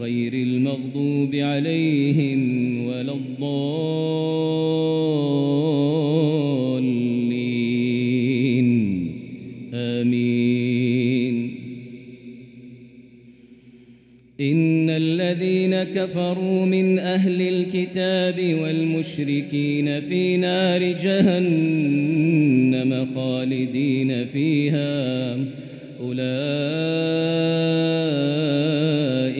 غير المغضوب عليهم ولا الضالين. آمين. إن الذين كفروا من أهل الكتاب والمشركين في نار جهنم خالدين فيها. أولئك